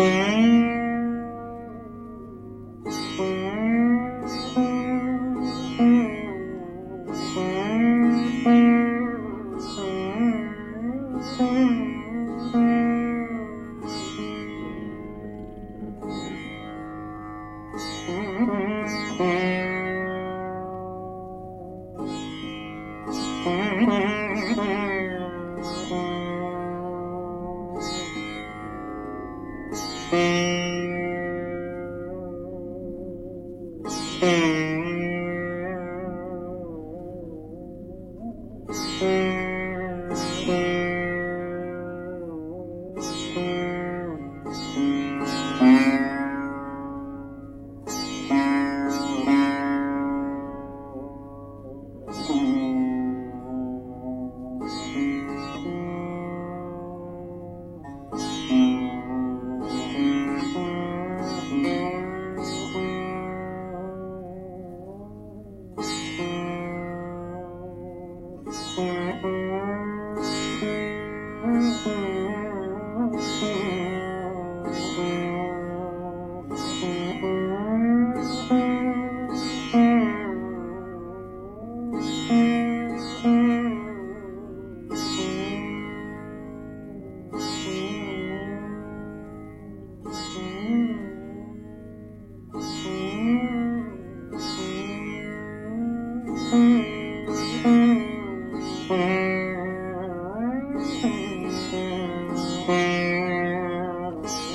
Mm-hmm.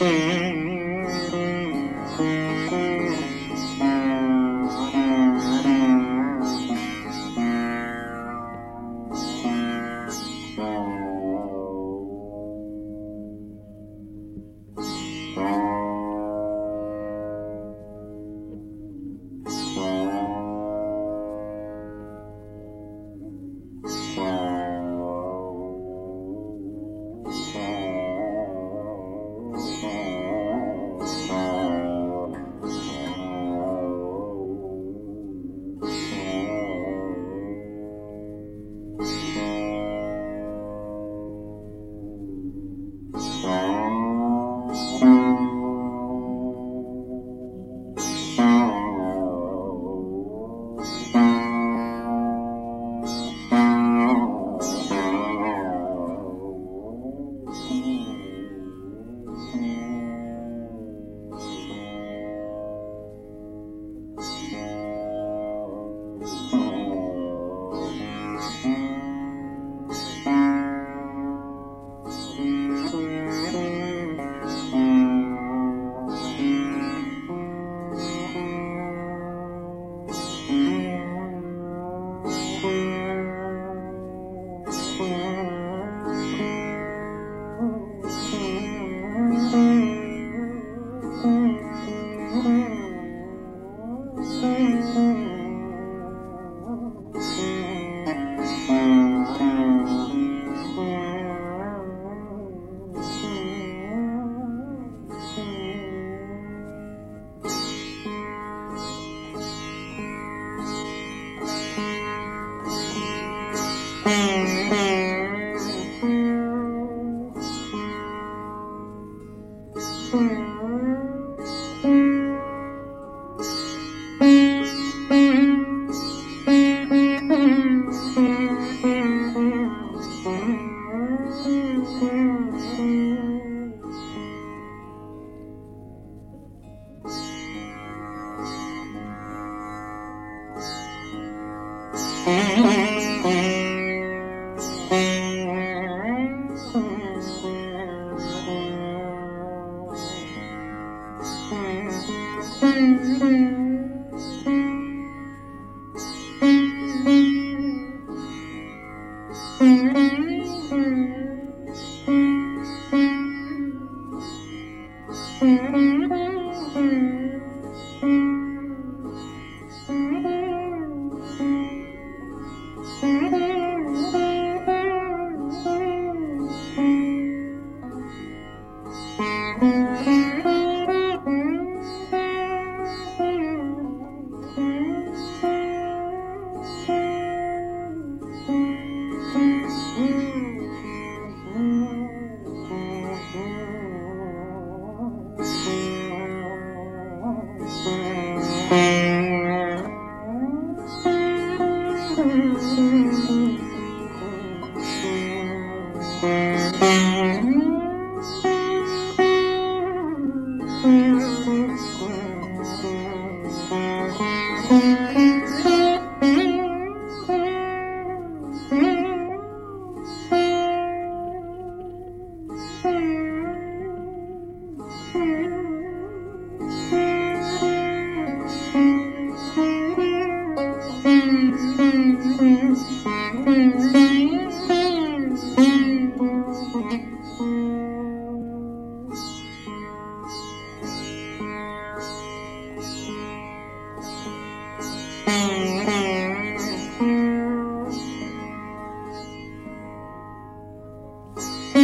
Mm-hmm. Mm-hmm. Mm-hmm.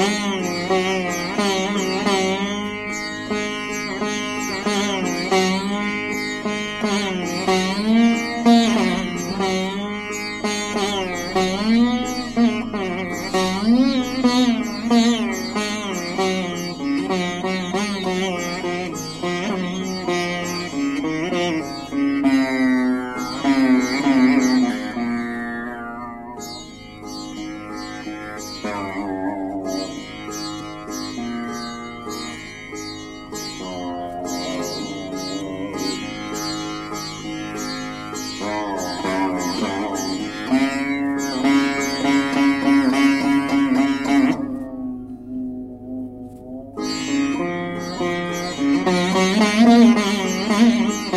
Mm. Mm-hmm.